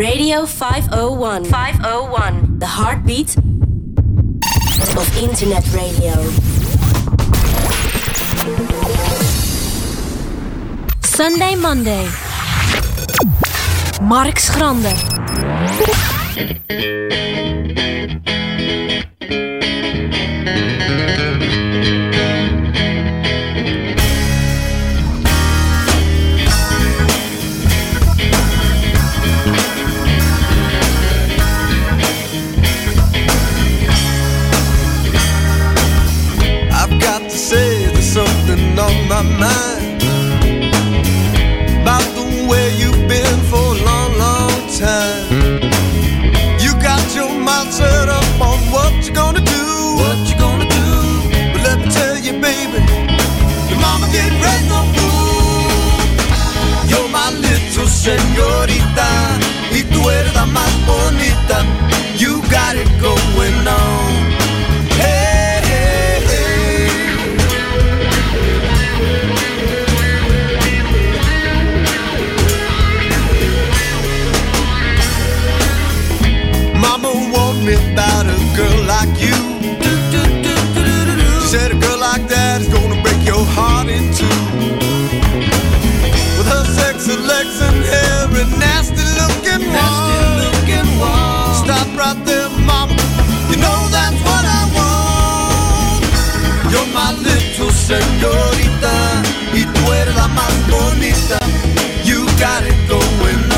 Radio 501. 501. The heartbeat of internet radio. Sunday Monday. Mark Schrander. señorita, y tú eres la más bonita. You got it going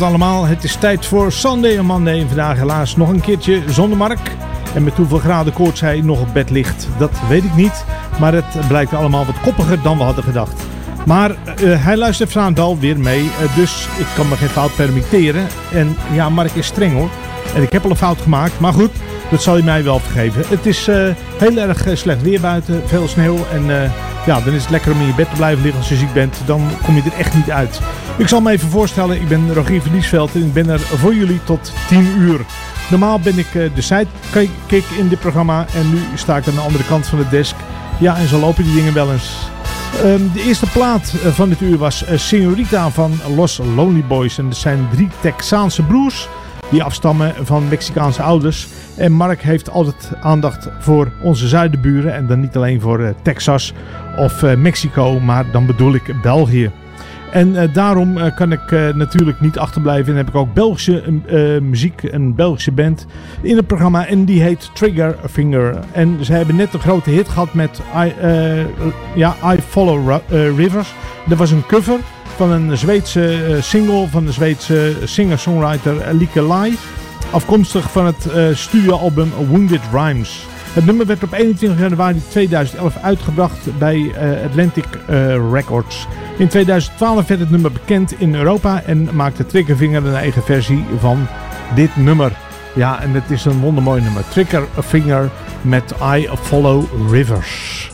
Allemaal, het is tijd voor Sunday en Monday. En vandaag helaas nog een keertje zonder Mark. En met hoeveel graden koorts hij nog op bed ligt, dat weet ik niet. Maar het blijkt allemaal wat koppiger dan we hadden gedacht. Maar uh, hij luistert vanavond weer mee, uh, dus ik kan me geen fout permitteren. En ja, Mark is streng hoor. En ik heb al een fout gemaakt, maar goed, dat zal hij mij wel vergeven. Het is uh, heel erg slecht weer buiten, veel sneeuw. En ja, dan is het lekker om in je bed te blijven liggen als je ziek bent. Dan kom je er echt niet uit. Ik zal me even voorstellen, ik ben Rogier Verliesveld en ik ben er voor jullie tot 10 uur. Normaal ben ik de sidekick in dit programma en nu sta ik aan de andere kant van de desk. Ja, en zo lopen die dingen wel eens. Ehm, de eerste plaat van dit uur was Senorita van Los Lonely Boys. En dat zijn drie Texaanse broers die afstammen van Mexicaanse ouders. En Mark heeft altijd aandacht voor onze zuidenburen. En dan niet alleen voor Texas of Mexico, maar dan bedoel ik België. En uh, daarom kan ik natuurlijk niet achterblijven. En heb ik ook Belgische muziek, een Belgische band in het programma. En die heet Trigger Finger. En ze hebben net een grote hit gehad met I, ja, I Follow Rivers. Dat was een cover van een Zweedse single van de Zweedse singer-songwriter Lieke Lai. Afkomstig van het studioalbum Wounded Rhymes. Het nummer werd op 21 januari 2011 uitgebracht bij uh, Atlantic uh, Records. In 2012 werd het nummer bekend in Europa en maakte Triggerfinger een eigen versie van dit nummer. Ja, en het is een wondermooi nummer. Triggerfinger met I Follow Rivers.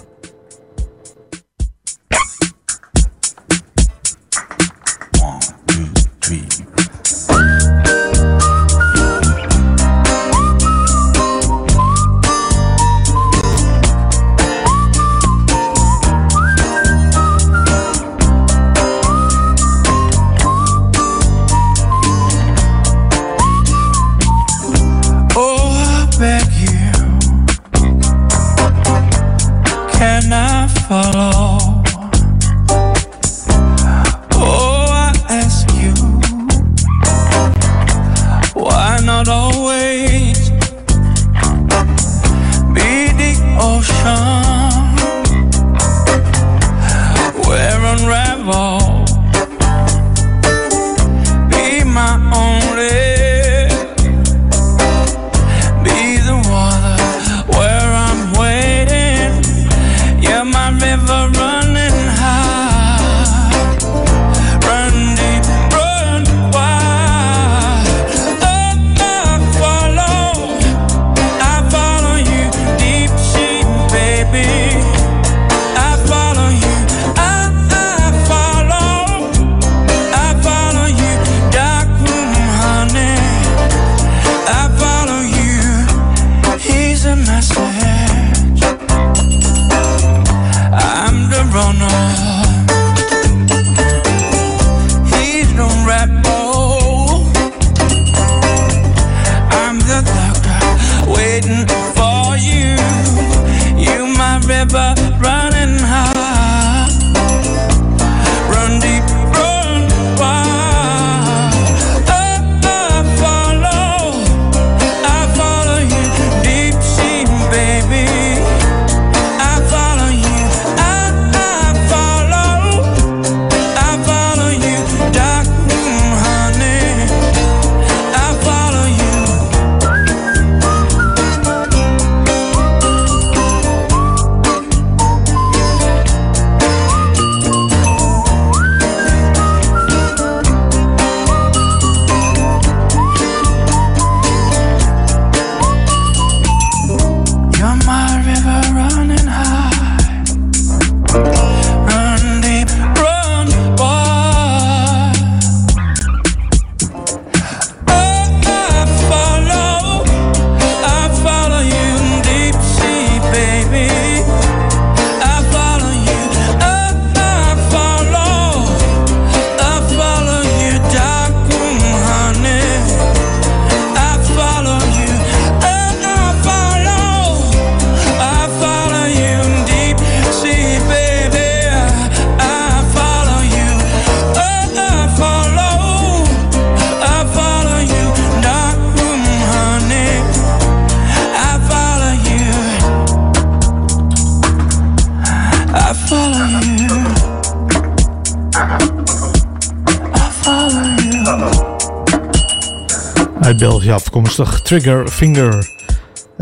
Trigger Finger.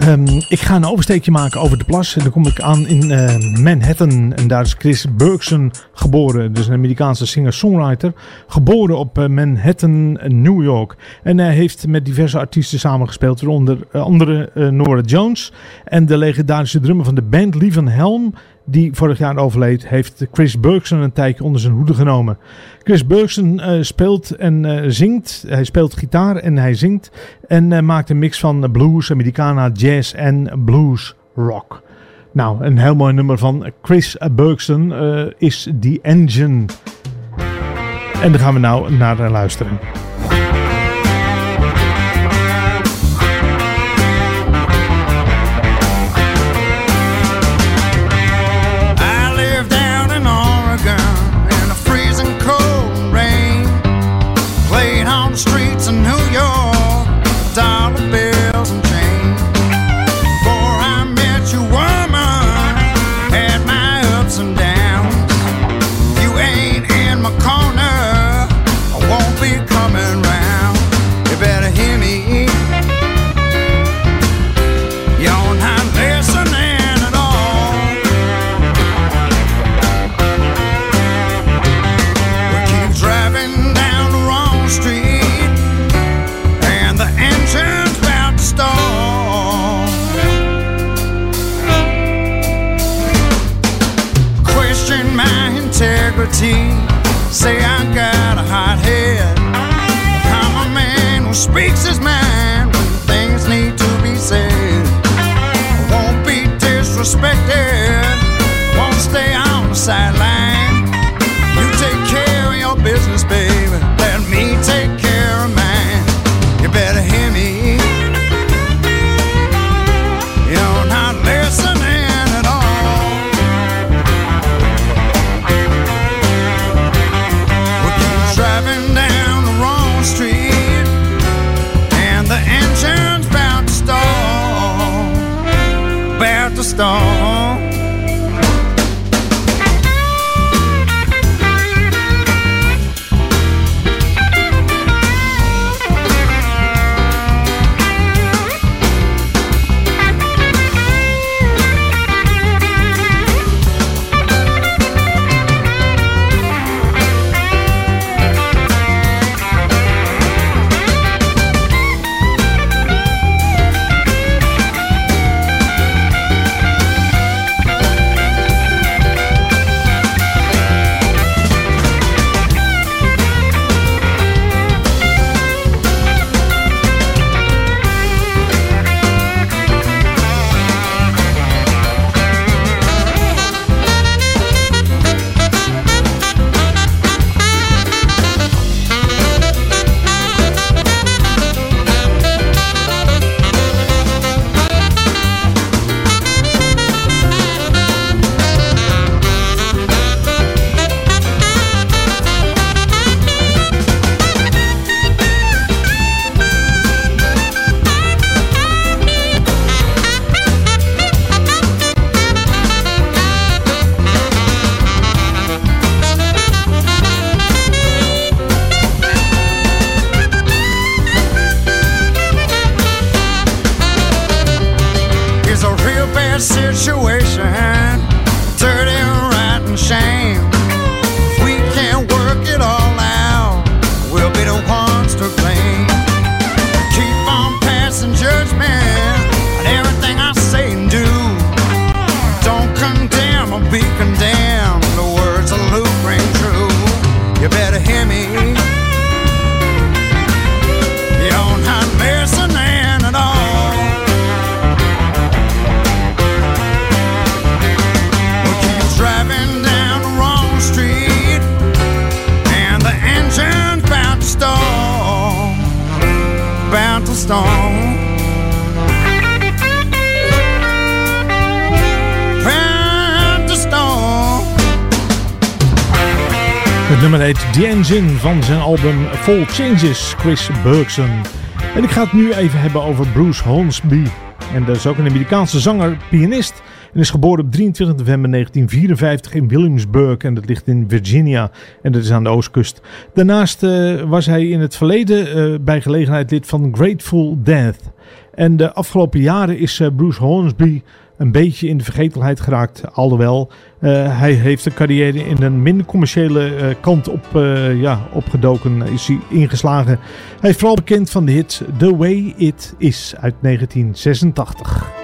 Um, ik ga een oversteekje maken over de plas. En dan kom ik aan in uh, Manhattan. En daar is Chris Bergson geboren. Dus een Amerikaanse singer-songwriter. Geboren op uh, Manhattan, New York. En hij heeft met diverse artiesten samengespeeld. Waaronder uh, andere Nora Jones. En de legendarische drummer van de band, Lee Van Helm. die vorig jaar overleed, heeft Chris Bergson een tijdje onder zijn hoede genomen. Chris Bergson uh, speelt en uh, zingt. Hij speelt gitaar en hij zingt. En maakt een mix van blues, Americana, jazz en blues rock. Nou, een heel mooi nummer van Chris Bergson is The Engine. En daar gaan we nou naar luisteren. weeks Full Changes, Chris Bergson. En ik ga het nu even hebben over Bruce Hornsby. En dat is ook een Amerikaanse zanger, pianist. En is geboren op 23 november 1954 in Williamsburg. En dat ligt in Virginia. En dat is aan de oostkust. Daarnaast uh, was hij in het verleden uh, bij gelegenheid lid van Grateful Death. En de afgelopen jaren is uh, Bruce Hornsby een beetje in de vergetelheid geraakt. Alhoewel, uh, hij heeft een carrière in een minder commerciële uh, kant op, uh, ja, opgedoken, is hij ingeslagen. Hij is vooral bekend van de hit The Way It Is uit 1986.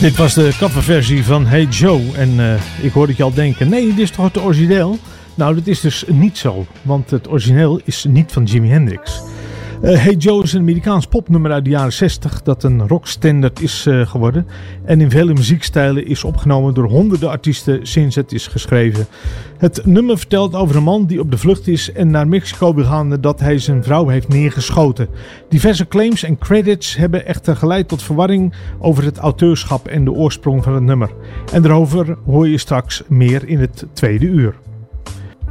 Dit was de coverversie van Hey Joe. En uh, ik hoorde je al denken, nee, dit is toch het origineel? Nou, dat is dus niet zo. Want het origineel is niet van Jimi Hendrix. Uh, hey Joe is een Amerikaans popnummer uit de jaren 60 dat een rockstandard is uh, geworden. En in vele muziekstijlen is opgenomen door honderden artiesten sinds het is geschreven. Het nummer vertelt over een man die op de vlucht is en naar Mexico wil gaan nadat hij zijn vrouw heeft neergeschoten. Diverse claims en credits hebben echter geleid tot verwarring over het auteurschap en de oorsprong van het nummer. En daarover hoor je straks meer in het tweede uur.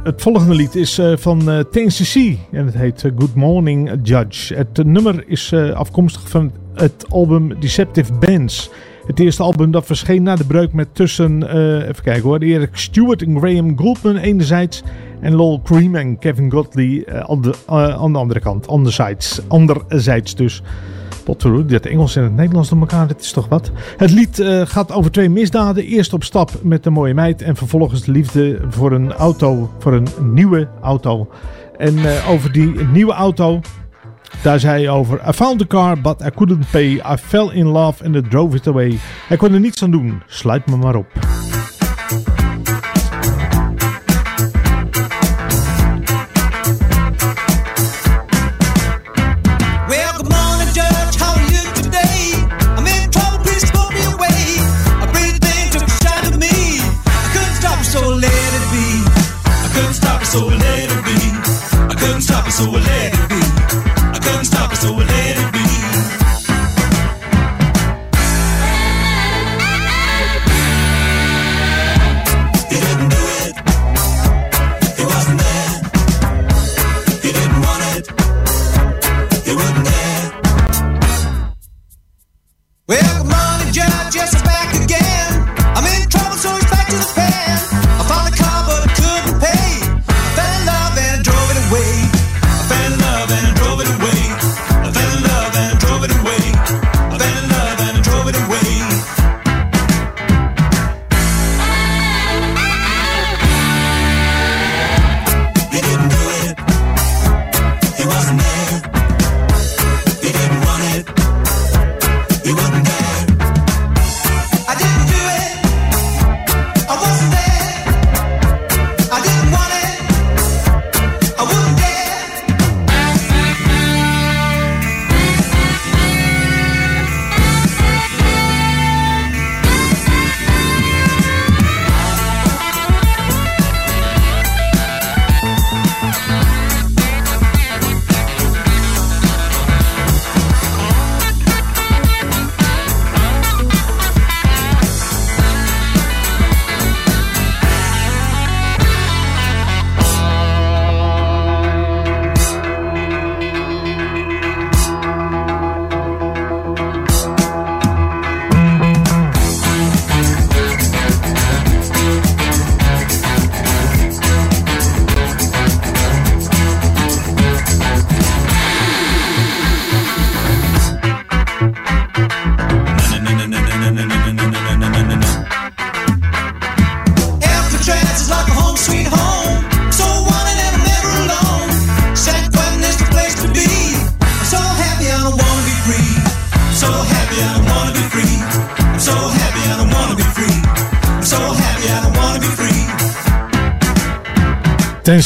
Het volgende lied is uh, van uh, TNCC en het heet uh, Good Morning Judge. Het nummer is afkomstig van het album Deceptive Bands. Het eerste album dat verscheen na de breuk met tussen, even kijken hoor, Eric Stewart en Graham Goldman enerzijds en Lol Cream en Kevin Godley aan de, aan de andere kant, anderzijds, anderzijds dus. Dat Engels en het Nederlands door elkaar, dat is toch wat. Het lied uh, gaat over twee misdaden. Eerst op stap met een mooie meid en vervolgens de liefde voor een auto, voor een nieuwe auto. En uh, over die nieuwe auto, daar zei hij over: I found the car, but I couldn't pay. I fell in love and I drove it away. Hij kon er niets aan doen. Sluit me maar op. so I let it be. I couldn't stop it, so I let it be. He didn't do it. It wasn't there. He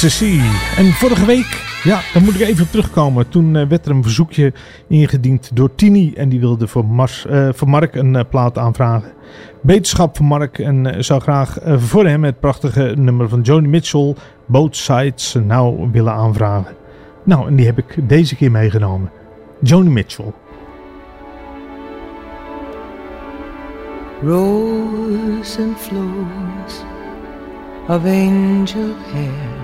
En vorige week, ja, daar moet ik even op terugkomen. Toen eh, werd er een verzoekje ingediend door Tini. En die wilde voor, Mars, eh, voor Mark een eh, plaat aanvragen. Beterschap voor Mark. En zou graag voor hem het prachtige nummer van Joni Mitchell, Both Sides, nou willen aanvragen. Nou, en die heb ik deze keer meegenomen. Joni Mitchell. Rose and flows of angel hair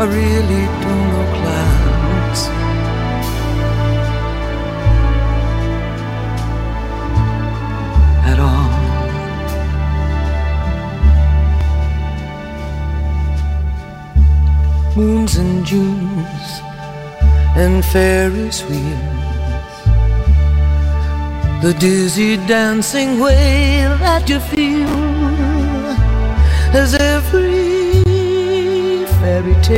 I really don't know clouds. At all. Moons and Junes and Ferris wheels. The dizzy dancing way that you feel as every fairy tale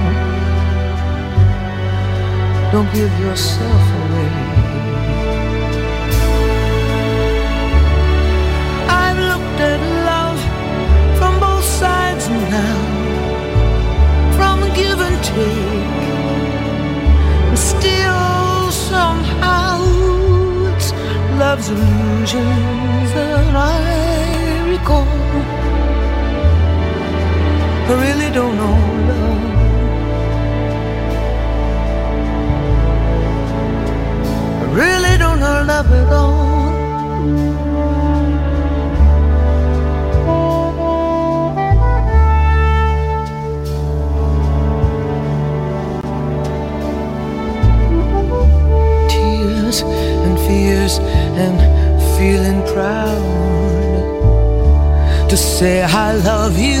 Don't give yourself away. I've looked at love from both sides now, from give and take. And still, somehow, it's love's illusions that I recall. I really don't know love. And fears and feeling proud to say I love you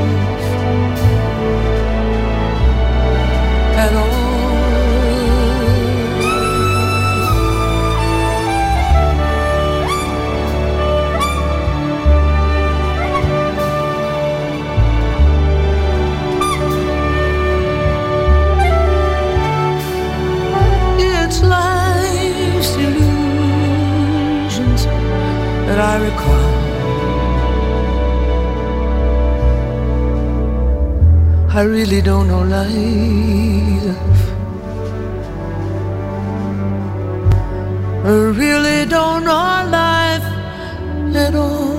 I recall. I really don't know life. I really don't know life at all.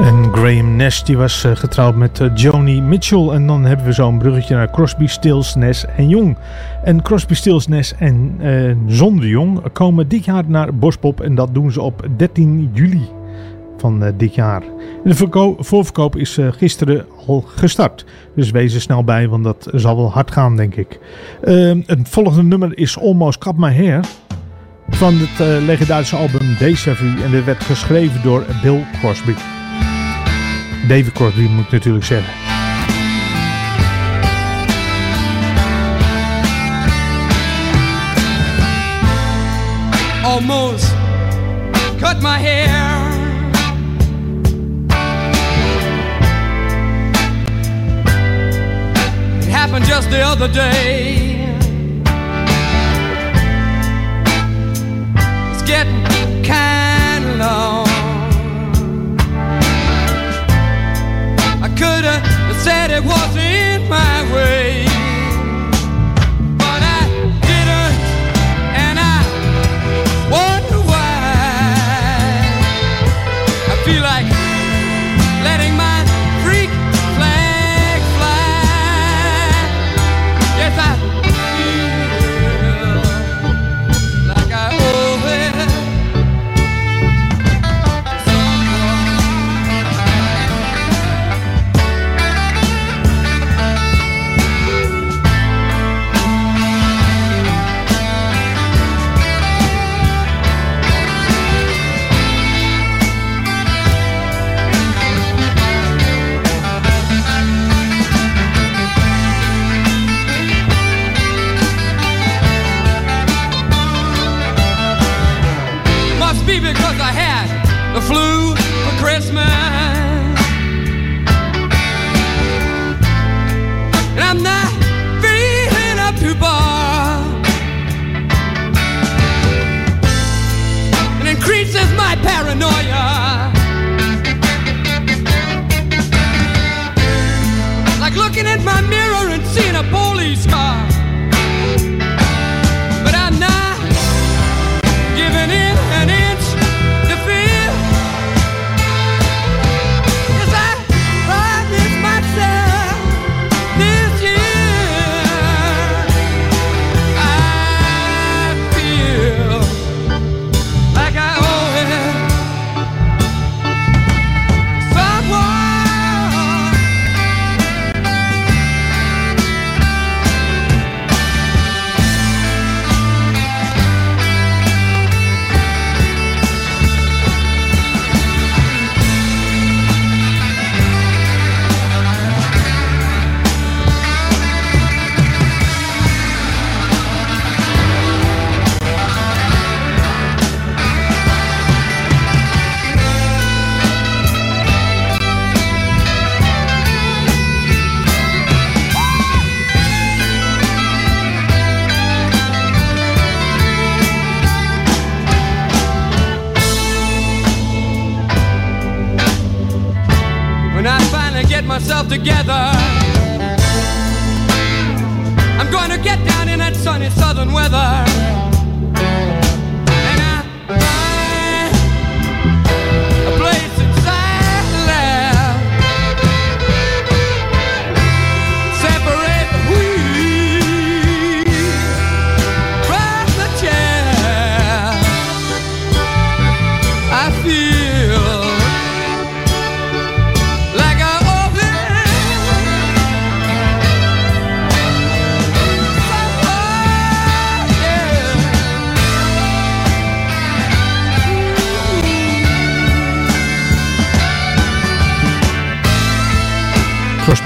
En Graham Nash die was eh, getrouwd met eh, Joni Mitchell. En dan hebben we zo'n bruggetje naar Crosby, Stills, Nash en Jong. En Crosby, Stills, Nash en Jong komen dit jaar naar Bospop. En dat doen ze op 13 juli van eh, dit jaar. De verko- voorverkoop is eh, gisteren al gestart. Dus wees er snel bij, want dat zal wel hard gaan, denk ik. Eh, het volgende nummer is Almost Cut My Hair. Van het legendarische album Deja Vu. En dit werd geschreven door Bill Crosby. David Crosby moet ik natuurlijk zeggen. Almost cut my hair. It happened just the other day. It's getting kind of long. I could have said it wasn't my way.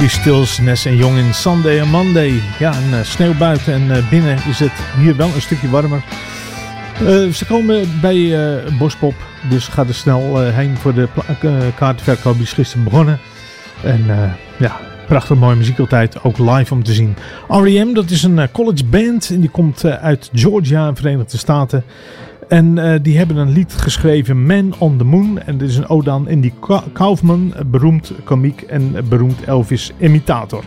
Crosby, Stills, Ness en Jong in Sunday en Monday. Ja, een uh, sneeuw buiten en uh, binnen is het hier wel een stukje warmer. Uh, ze komen bij uh, Bospop, dus ga er snel heen voor de kaartverkoop. Is gisteren begonnen. En ja, prachtig mooie muziek altijd, ook live om te zien. R.E.M., dat is een college band en die komt uit Georgia, Verenigde Staten. En uh, die hebben een lied geschreven, Man on the Moon. En dit is een ode aan Andy Kaufman, beroemd komiek en beroemd Elvis-imitator.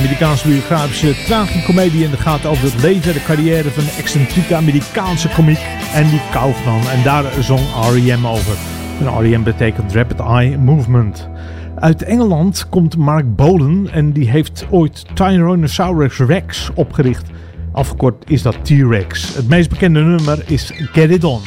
Amerikaanse biografische tragicomedie. En dat gaat over het leven en de carrière van de excentrieke Amerikaanse komiek Andy Kaufman. En daar zong R.E.M. over. En R.E.M. betekent Rapid Eye Movement. Uit Engeland komt Mark Bolen en die heeft ooit Tyrannosaurus Rex opgericht. Afgekort is dat T-Rex. Het meest bekende nummer is Get It On.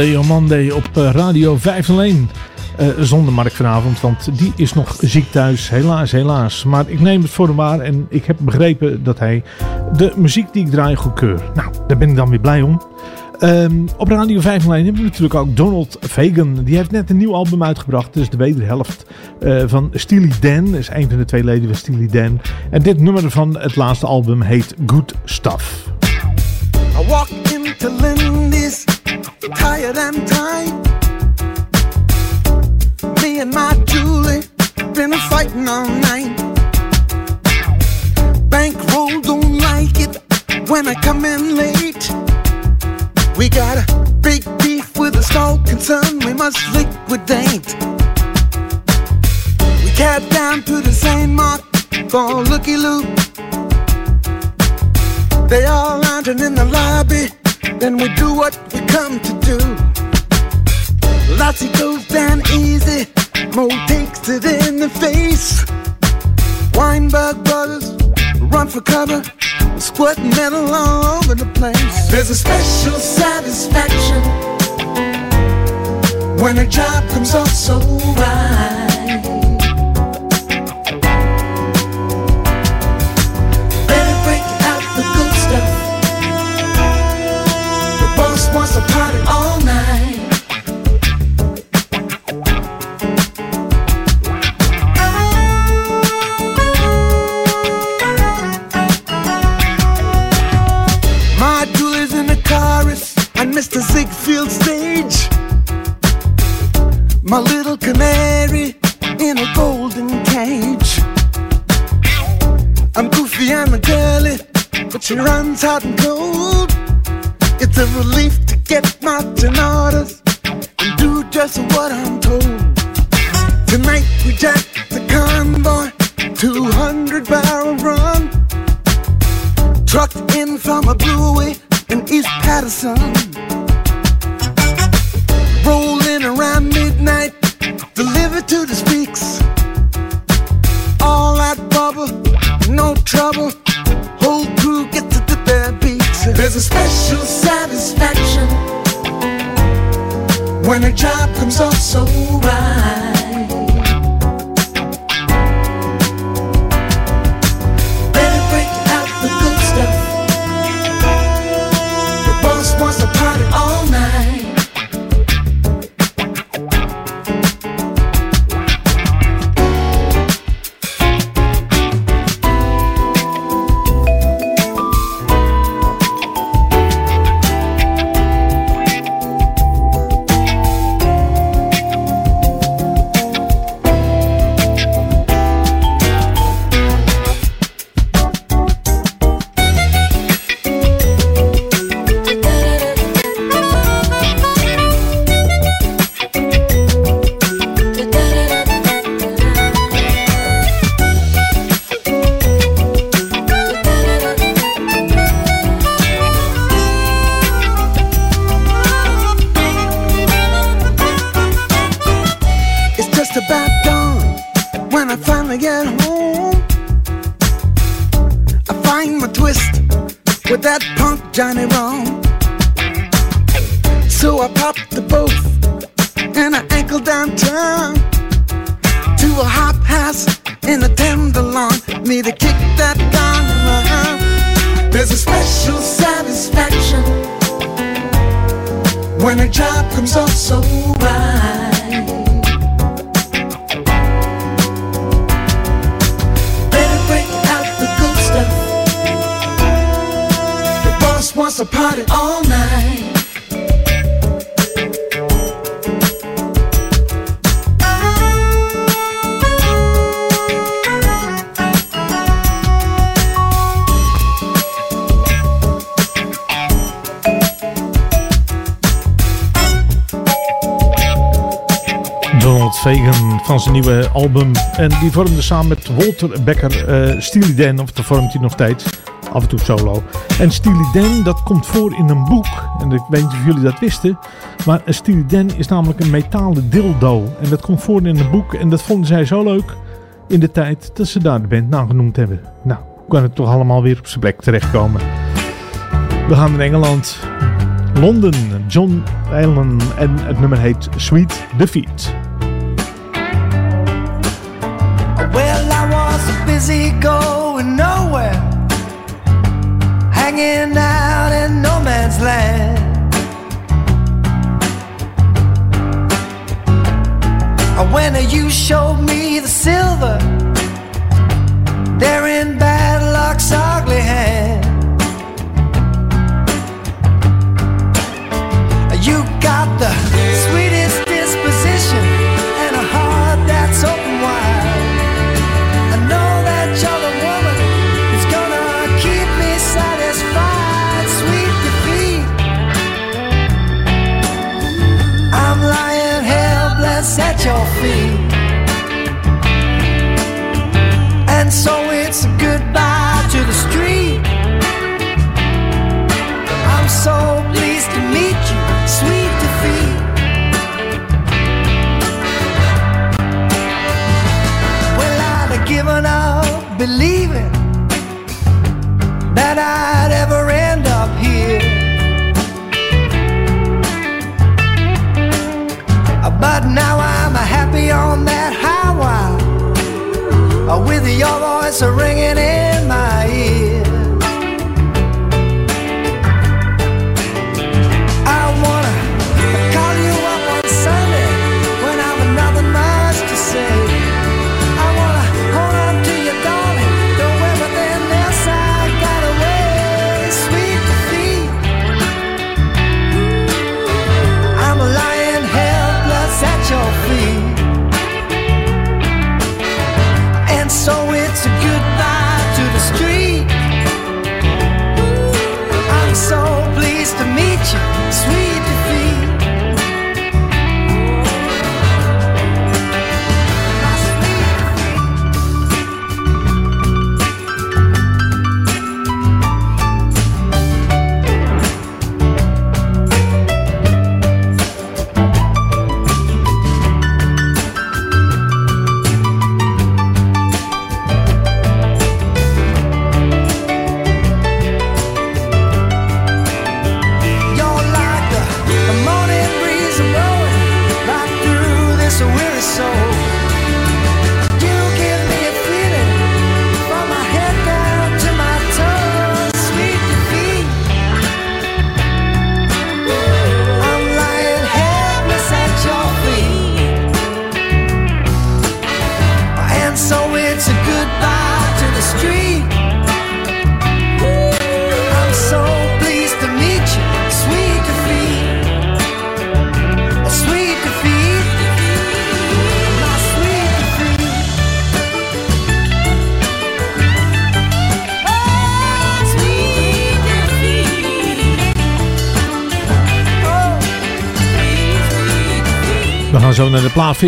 Sunday on Monday op eh, Radio 501. Uh, zonder Mark vanavond, want die is nog ziek thuis. Helaas, helaas. Maar ik neem het voor hem waar en ik heb begrepen dat hij de muziek die ik draai goedkeurt. Nou, daar ben ik dan weer blij om. Um, op Radio 501 hebben we natuurlijk ook Donald Fagan. Die heeft net een nieuw album uitgebracht. Dus de wederhelft uh, van Steely Dan. Is een van de twee leden van Steely Dan. En dit nummer van het laatste album heet Good Stuff. I walk into Lindy's, tired and tired. Me and my Julie been fighting all night. Bankroll don't like it when I come in late. We got a big beef with a small concern we must liquidate. We cab down to the St. Mark for looky loo. They all lounging in the lobby, then we do what we come to do. Lassie goes down easy, Mo takes it in the face. Weinberg brothers run for cover, squirting metal all over the place. There's a special satisfaction when a job comes off so right. My little canary in a golden cage. I'm goofy and a girly, but she runs hot and cold. It's a relief to get marching orders and do just what I'm told. Tonight we jack the convoy, 200 barrel run. Trucked in from a bluey in East Patterson. album. En die vormde samen met Walter Becker uh, Steely Dan, of de vormt hij nog steeds. Af en toe solo. En Steely Dan, dat komt voor in een boek. En ik weet niet of jullie dat wisten. Maar Steely Dan is namelijk een metalen dildo. En dat komt voor in een boek. En dat vonden zij zo leuk in de tijd dat ze daar de band nagenoemd hebben. Nou, kan het toch allemaal weer op zijn plek terechtkomen. We gaan naar Engeland. Londen, John Allen en het nummer heet Sweet Defeat.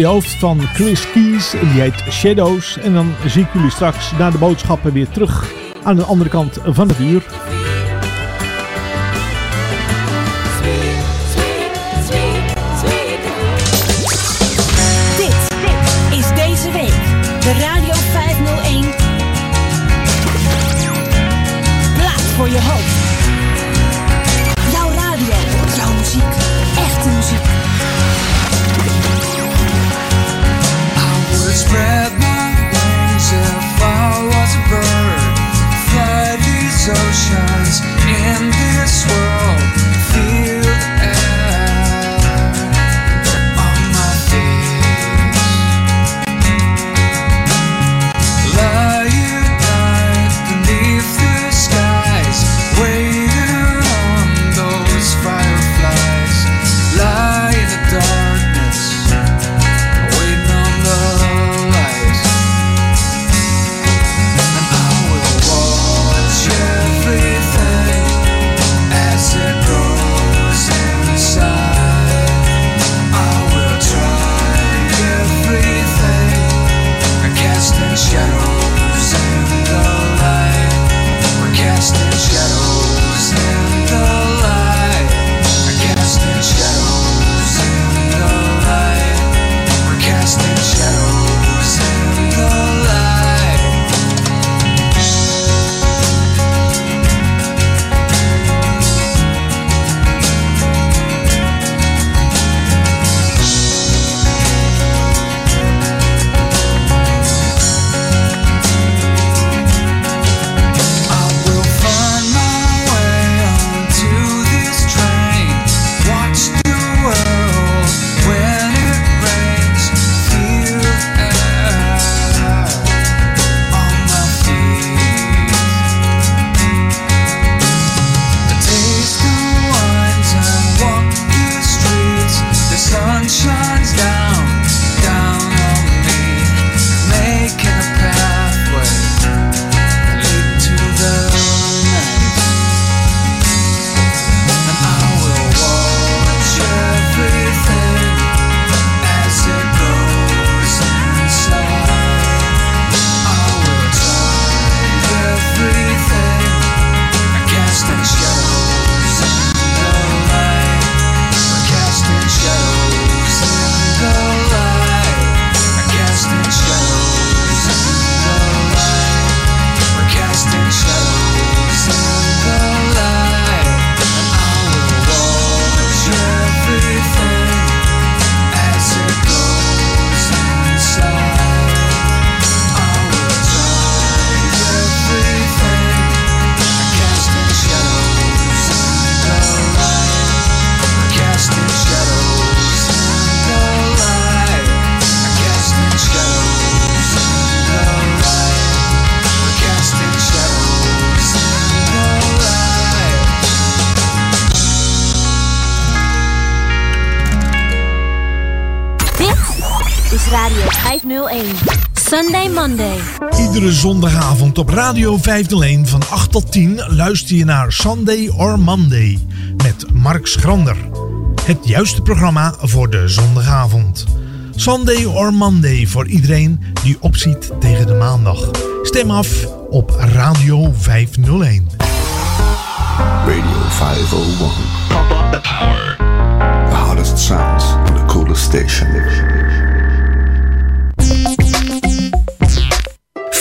je hoofd van Chris Keys. Die heet Shadows. En dan zie ik jullie straks na de boodschappen weer terug aan de andere kant van het uur. Iedere zondagavond op Radio 501 van 8 tot 10 luister je naar Sunday or Monday met Mark Schrander. Het juiste programma voor de zondagavond. Sunday or Monday voor iedereen die opziet tegen de maandag. Stem af op Radio 501. Radio 501. Pump up the power. The hottest sounds on the coolest station.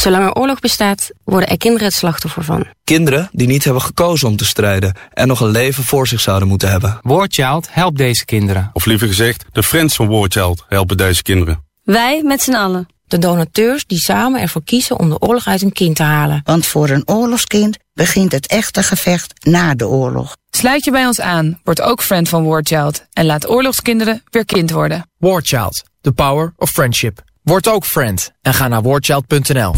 Zolang er oorlog bestaat, worden er kinderen het slachtoffer van. Kinderen die niet hebben gekozen om te strijden en nog een leven voor zich zouden moeten hebben. Warchild helpt deze kinderen. Of liever gezegd, de friends van Warchild helpen deze kinderen. Wij met z'n allen. De donateurs die samen ervoor kiezen om de oorlog uit een kind te halen. Want voor een oorlogskind begint het echte gevecht na de oorlog. Sluit je bij ons aan, word ook friend van Warchild en laat oorlogskinderen weer kind worden. Warchild, the power of friendship. Word ook friend en ga naar wordchild.nl.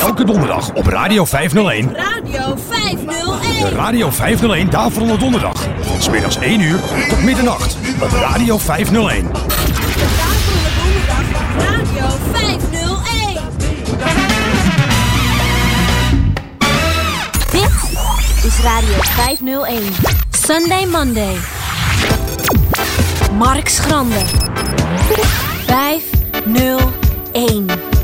Elke donderdag op Radio 501. Radio 501. De Radio 501 Daverende Donderdag. Van smiddags 1 uur tot middernacht op Radio 501. Radio 501. Dit is Radio 501. Sunday Monday. Mark Schrander. 501.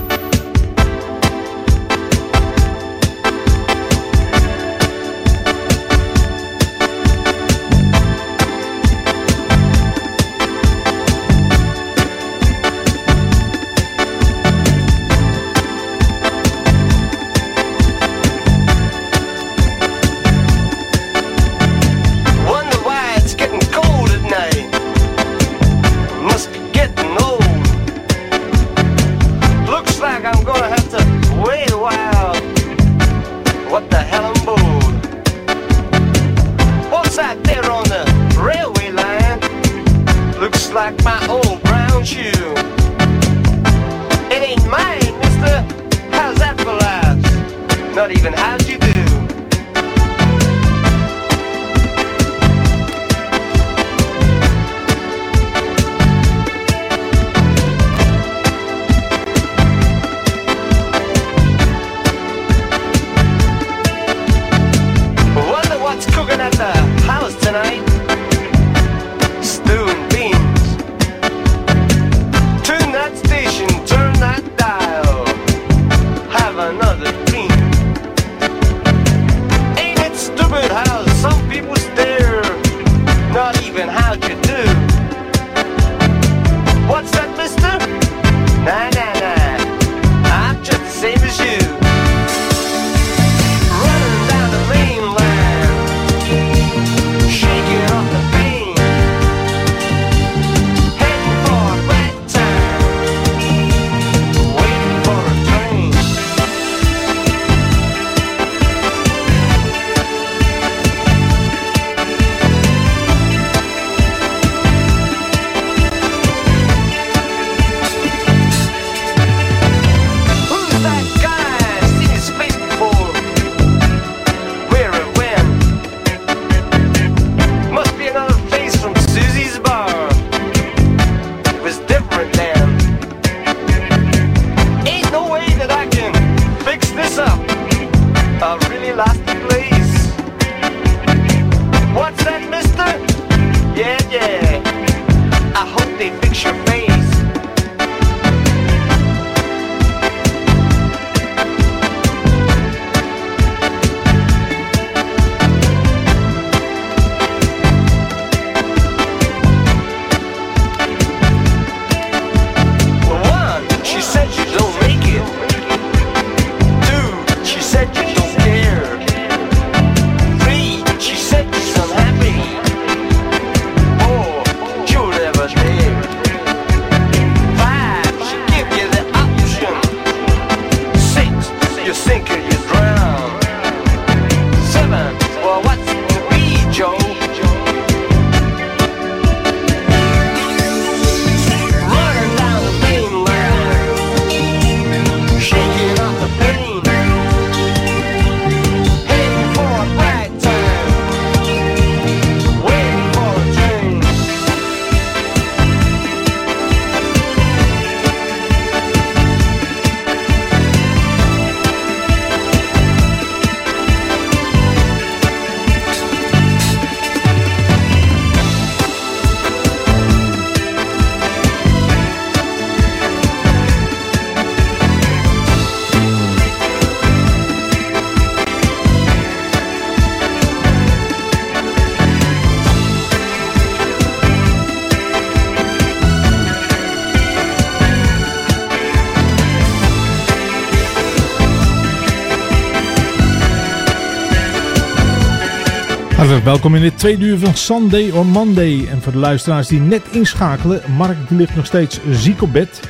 Welkom in dit tweede uur van Sunday or Monday. En voor de luisteraars die net inschakelen, Mark ligt nog steeds ziek op bed.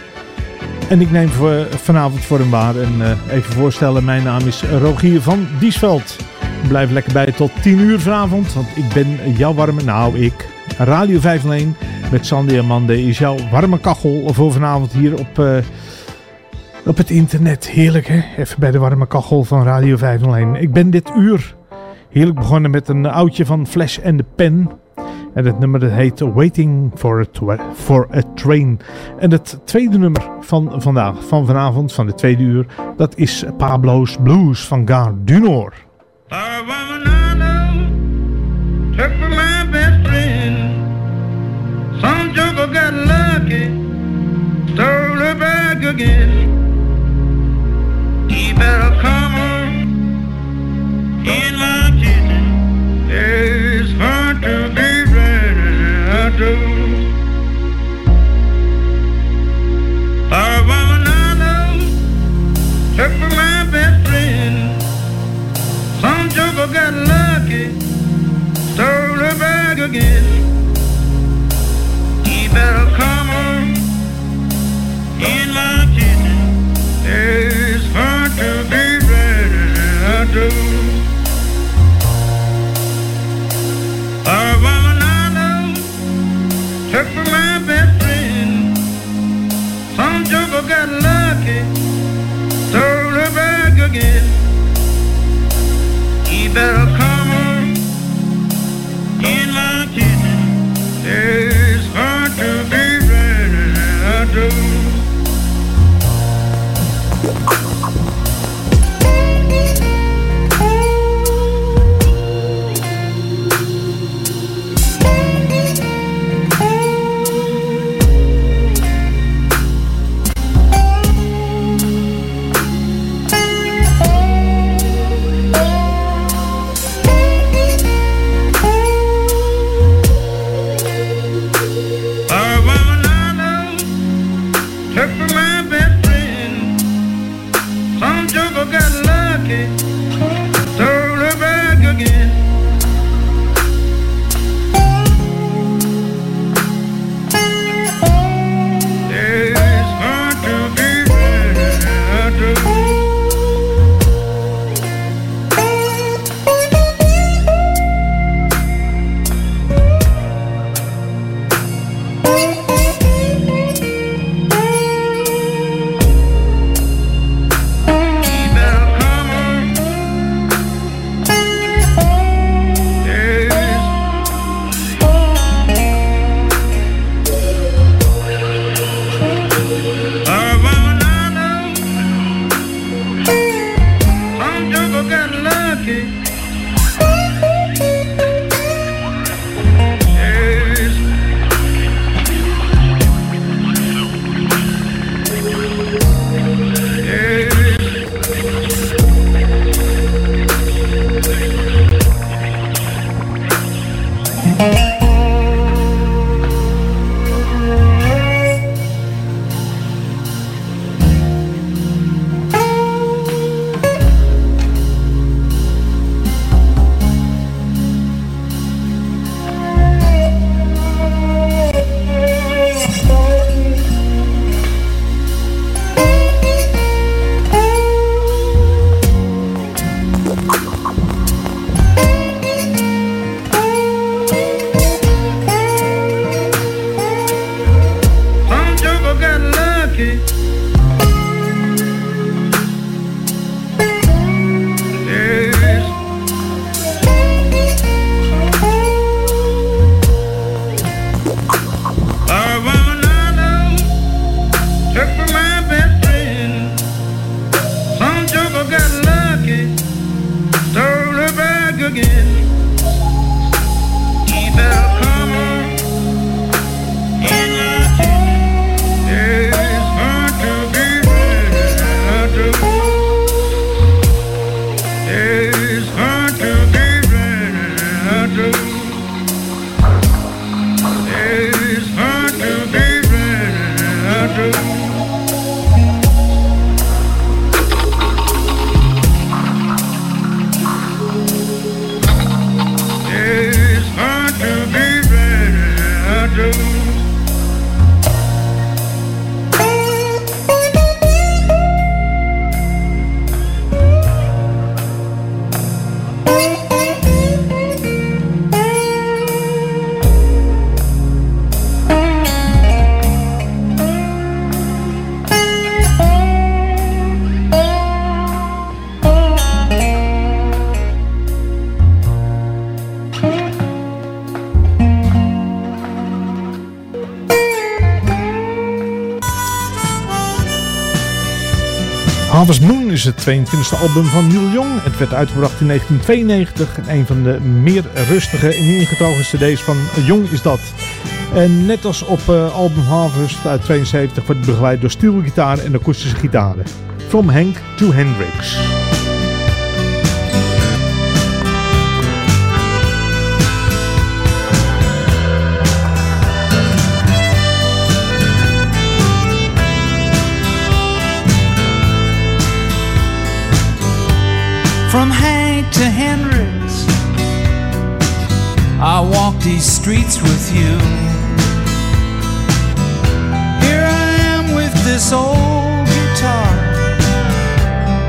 En ik neem vanavond voor hem waar. En eh, even voorstellen, mijn naam is Rogier van Diesveld. Blijf lekker bij tot 10 uur vanavond, want ik ben jouw warme, nou ik, Radio 501 met Sunday or Monday is jouw warme kachel voor vanavond hier op, eh, op het internet. Heerlijk hè, even bij de warme kachel van Radio 501. Ik ben dit uur Heerlijk begonnen met een oudje van Flash and the Pen. En het nummer dat heet Waiting for a, for a Train. En het tweede nummer van vandaag, van vanavond, van de tweede uur, dat is Pablo's Blues van Gar Dunor. Some her again. 22e album van Neil Young. Het werd uitgebracht in 1992. En een van de meer rustige en ingetogen cd's van Young is dat. En net als op eh, album Harvest uit 72 wordt begeleid door stuurgitaar en akoestische gitaren. From Hank to Hendrix. From Hank to Hendrix, I walk these streets with you. Here I am with this old guitar,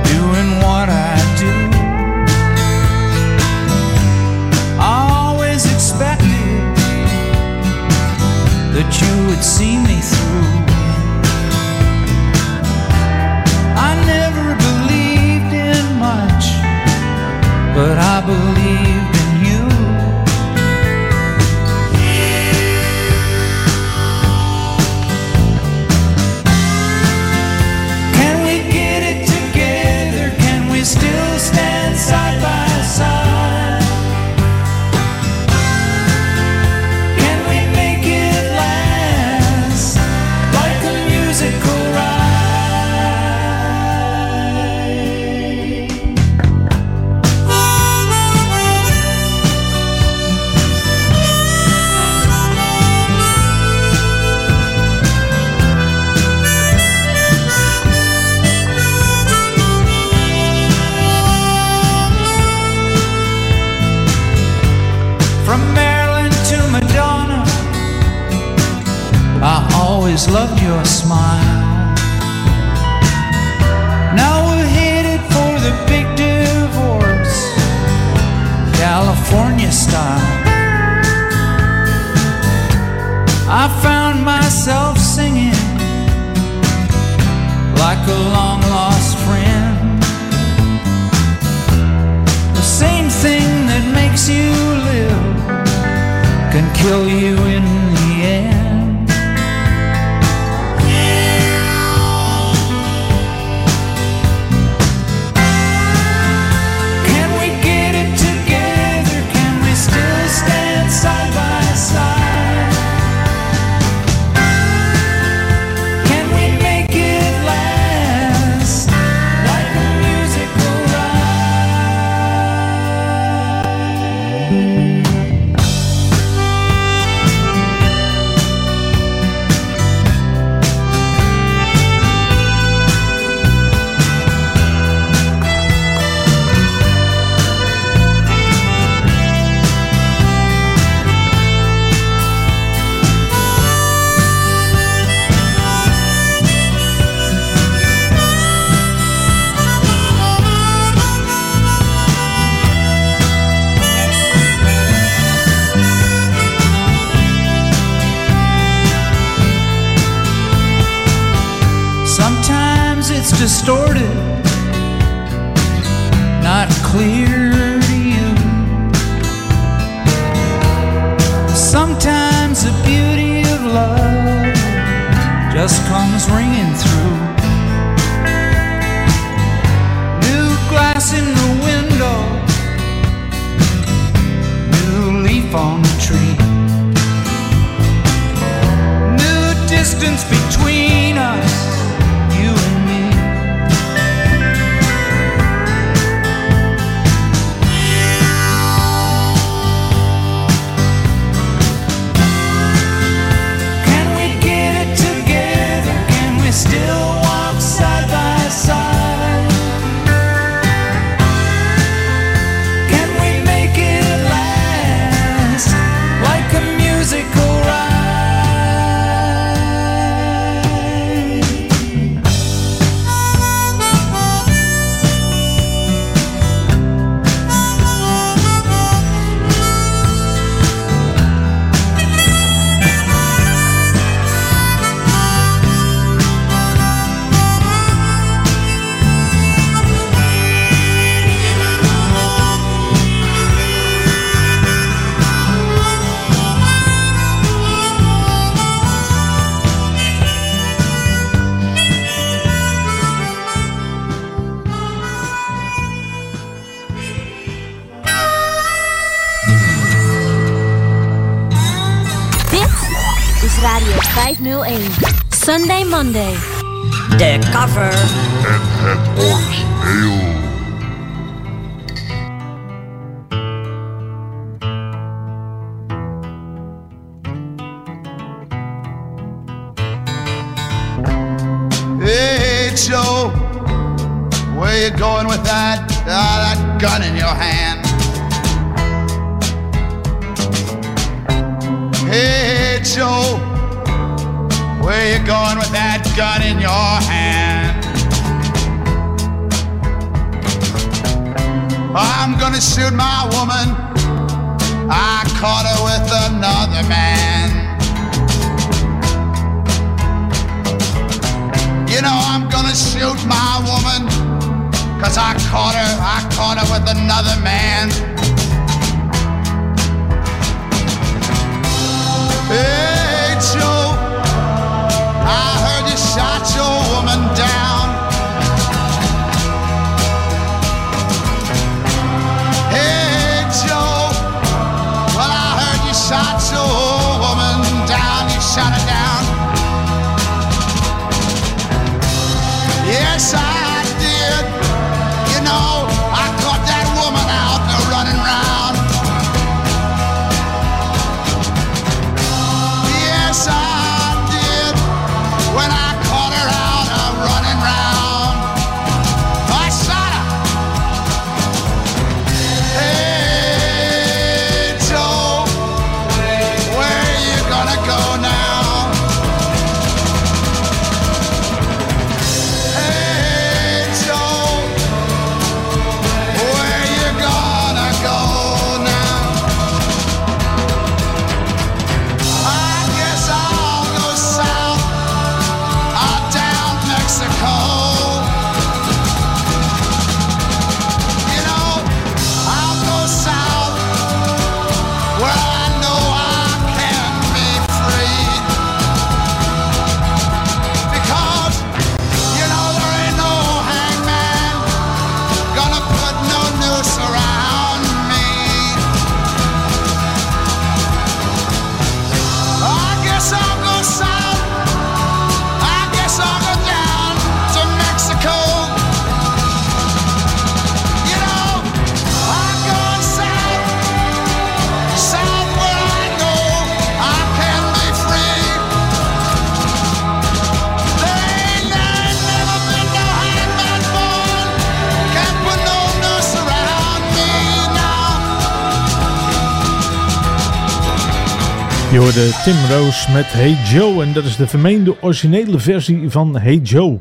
doing what I do. I always expected that you would see me through. But I believed I found myself singing like a long lost friend. The same thing that makes you live can kill you speak forever. Je hoorde Tim Rose met Hey Joe en dat is de vermeende originele versie van Hey Joe.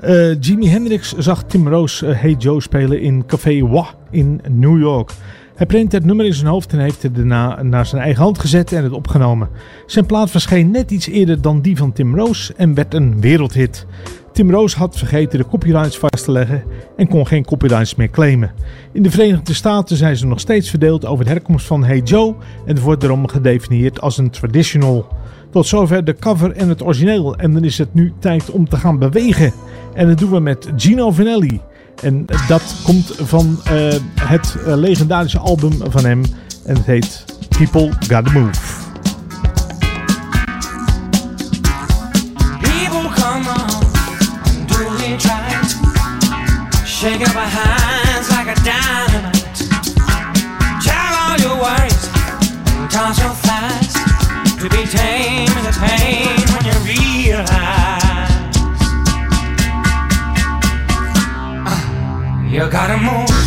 Eh, Jimi Hendrix zag Tim Rose eh, Hey Joe spelen in Café Wah in New York. Hij print het nummer in zijn hoofd en heeft het daarna naar zijn eigen hand gezet en het opgenomen. Zijn plaat verscheen net iets eerder dan die van Tim Rose en werd een wereldhit. Tim Rose had vergeten de copyrights vast te leggen en kon geen copyrights meer claimen. In de Verenigde Staten zijn ze nog steeds verdeeld over de herkomst van Hey Joe en wordt daarom gedefinieerd als een traditional. Tot zover de cover en het origineel en dan is het nu tijd om te gaan bewegen. En dat doen we met Gino Vanelli. En dat komt van eh, het eh, legendarische album van hem en het heet People Gotta Move. Shake up our hands like a dynamite. Tell all your worries, toss. To be tame pain when you realize uh, you gotta move.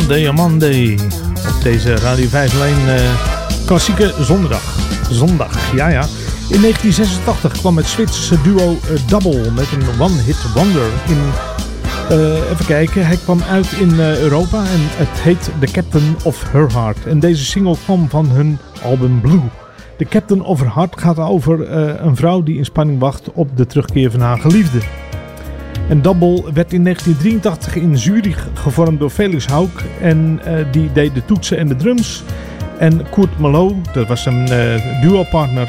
Sunday on. Op deze Radio 5 alleen eh, klassieke zondag. Zondag, ja ja. In 1986 kwam het Zwitserse duo eh, Double met een one-hit wonder in... eh, even kijken, hij kwam uit in Europa en het heet The Captain of Her Heart. En deze single kwam van hun album Blue. The Captain of Her Heart gaat over een vrouw die in spanning wacht op de terugkeer van haar geliefde. En Double werd in 1983 in Zurich gevormd door Felix Hauk. En eh, die deed de toetsen en de drums. En Kurt Malo, dat was een eh duo-partner,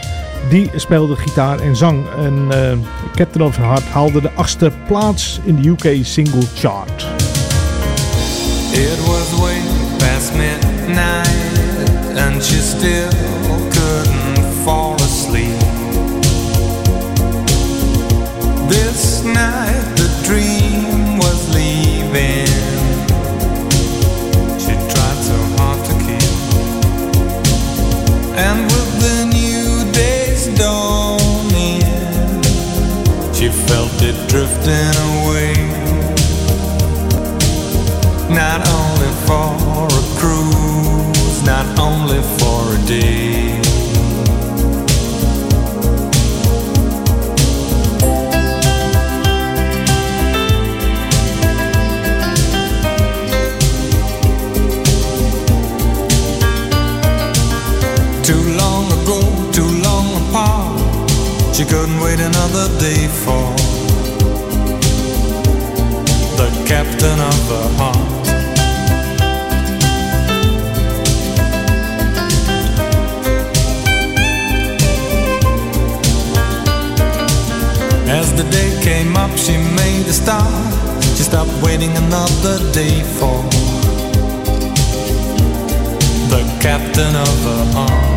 die speelde gitaar en zang. En eh, Captain of Heart haalde de achtste plaats in de UK Single Chart. It was way past midnight, and she still couldn't fall asleep. This night, dream was leaving. She tried so hard to keep, and with the new day's dawning, she felt it drifting away. Not only for a cruise, not only for a day. She couldn't wait another day for the captain of her heart. As the day came up, she made a start. She stopped waiting another day for the captain of her heart.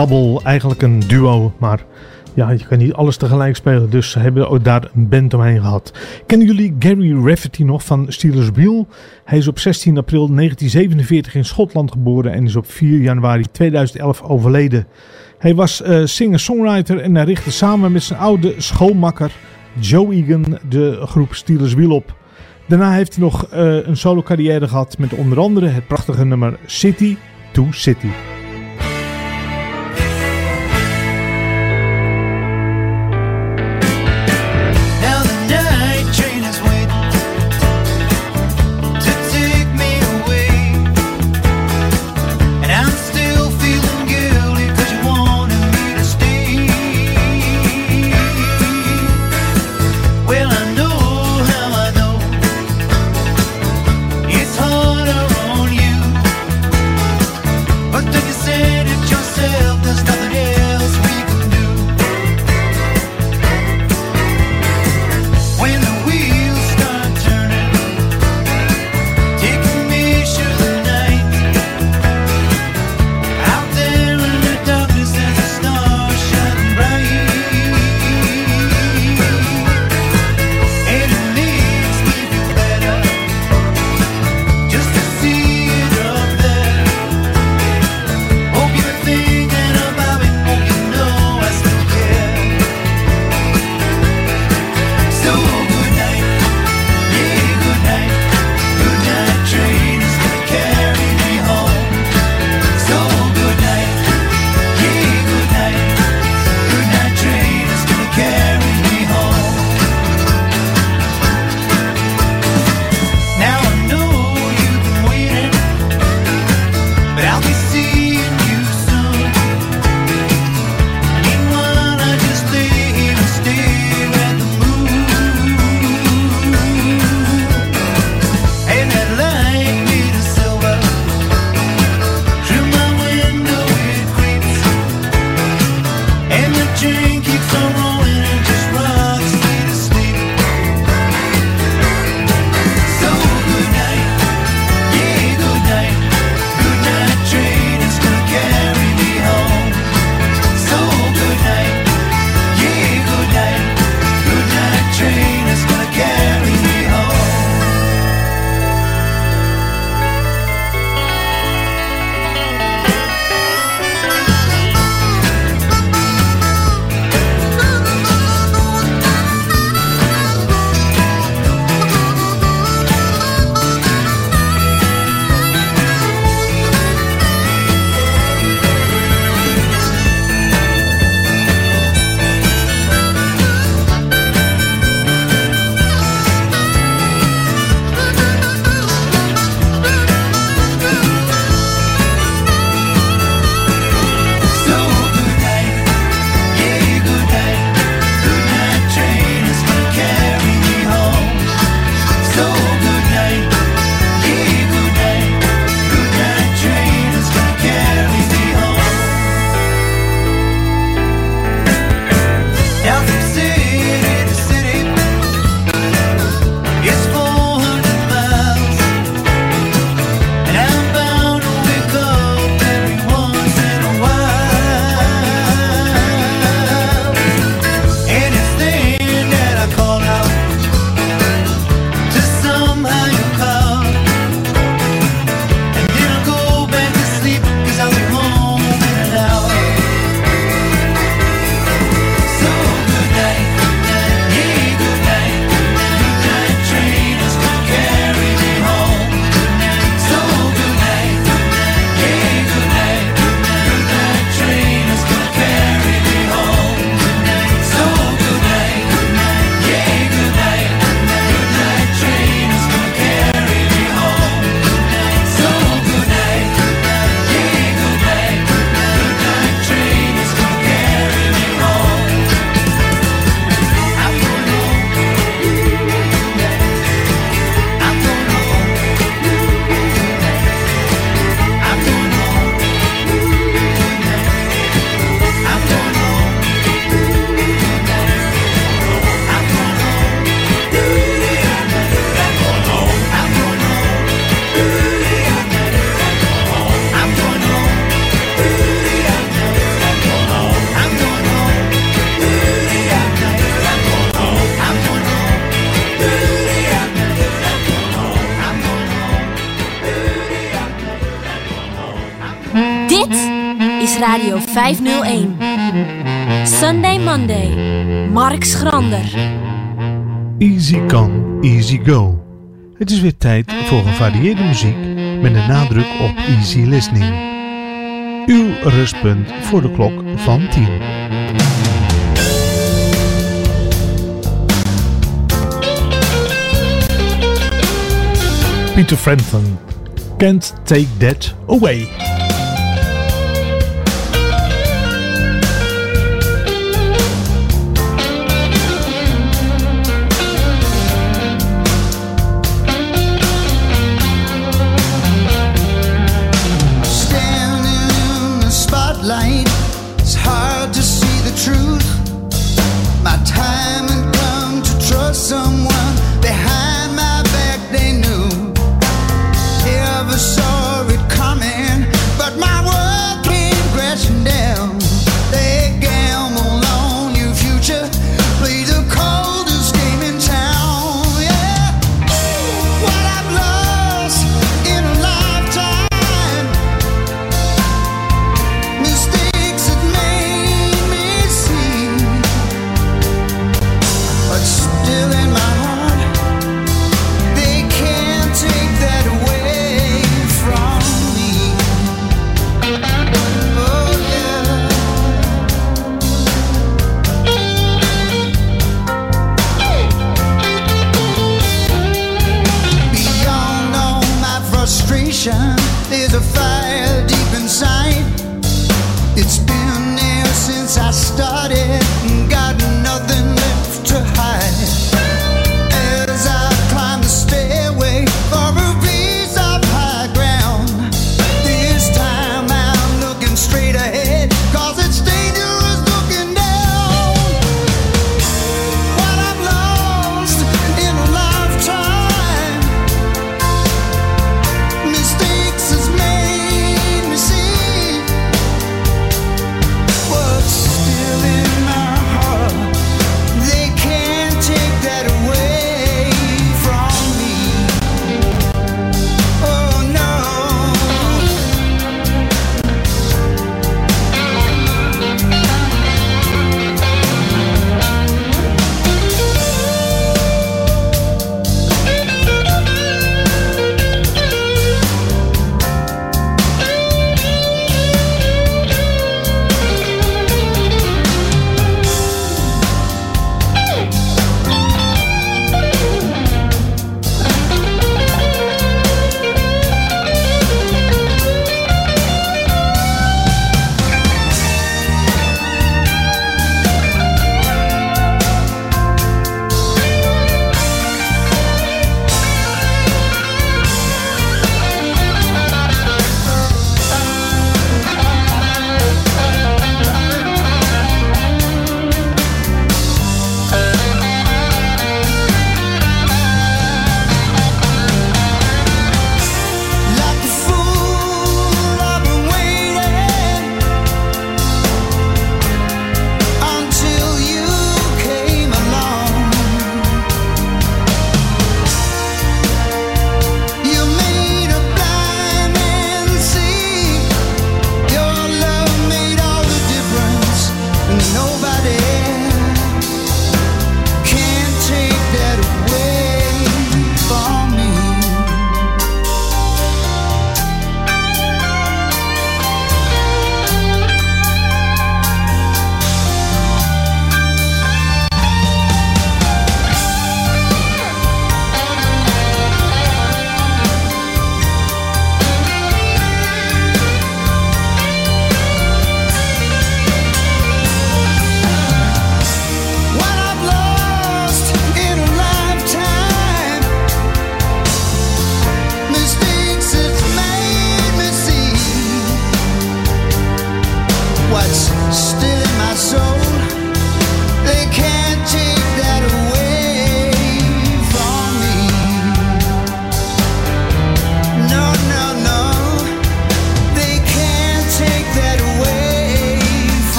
Double. Eigenlijk een duo, maar Ja, je kan niet alles tegelijk spelen, dus ze hebben ook daar een band omheen gehad. Kennen jullie Gary Rafferty nog van Steelers Wheel? Hij is op 16 april 1947 in Schotland geboren en is op 4 januari 2011 overleden. Hij was eh, singer-songwriter en hij richtte samen met zijn oude schoolmakker Joe Egan de groep Steelers Wheel op. Daarna heeft hij nog eh, een solo carrière gehad met onder andere het prachtige nummer City to City. Schrander. Easy come, easy go. Het is weer tijd voor gevarieerde muziek met een nadruk op easy listening. Uw rustpunt voor de klok van 10. Peter Frampton, Can't Take That Away.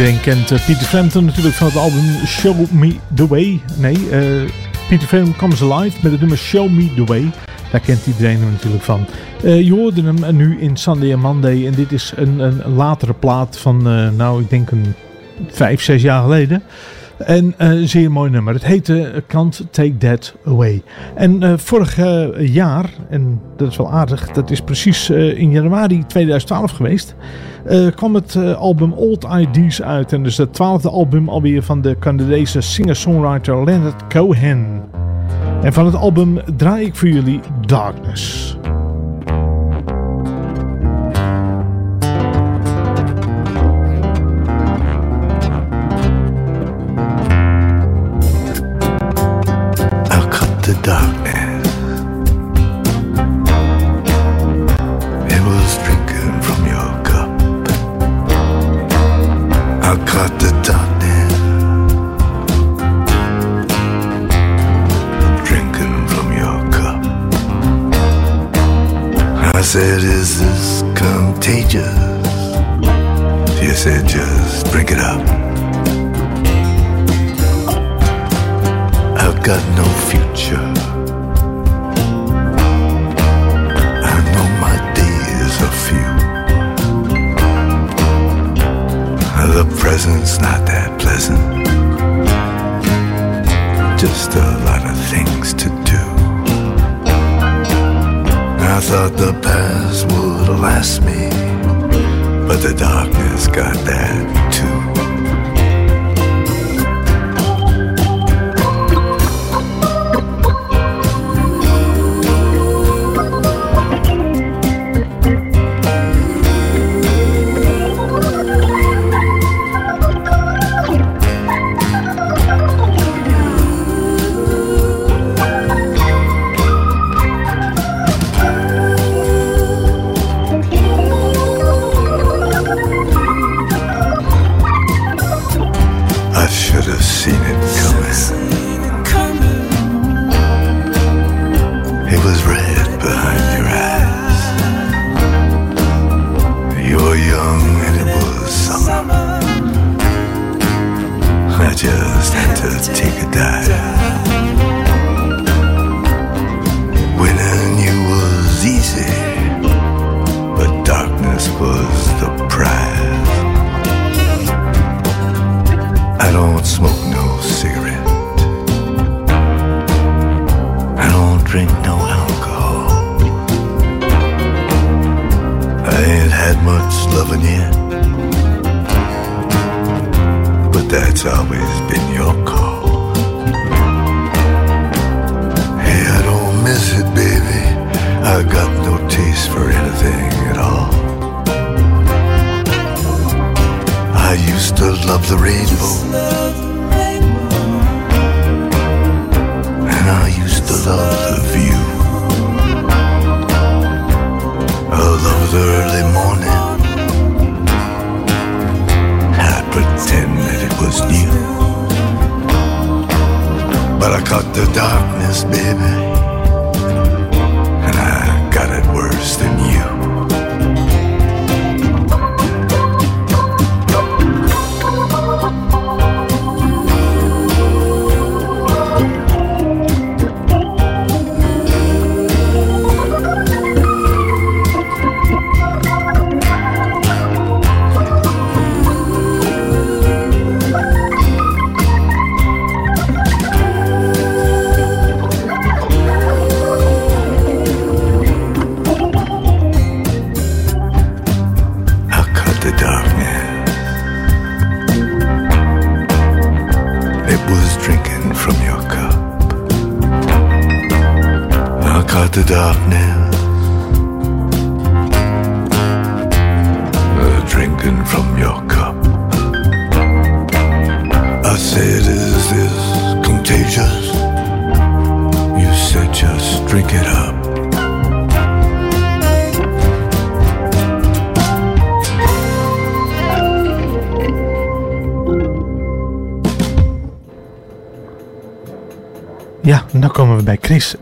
Iedereen kent eh, Peter Frampton natuurlijk van het album Show Me The Way. Nee, eh, Peter Frampton Comes Alive met het nummer Show Me The Way. Daar kent iedereen hem natuurlijk van. Eh, je hoorde hem nu in Sunday and Monday. En dit is een, een latere plaat van, nou ik denk een vijf, zes jaar geleden. En eh, een zeer mooi nummer. Het heette Can't Take That Away. En eh, vorig eh, jaar, en dat is wel aardig, dat is precies eh, in januari 2012 geweest, eh, kwam het eh, album Old IDs uit. En dus het twaalfde album alweer van de Canadese singer-songwriter Leonard Cohen. En van het album draai ik voor jullie Darkness.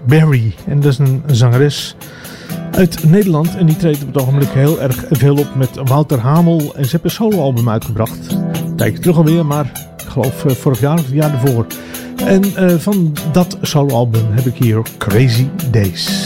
Berry. En dat is een zangeres uit Nederland. En die treedt op het ogenblik heel erg veel op met Wouter Hamel. En ze hebben een soloalbum uitgebracht. tijdje terug alweer, maar ik geloof eh, vorig jaar of het jaar ervoor. En eh, van dat soloalbum heb ik hier Crazy Days.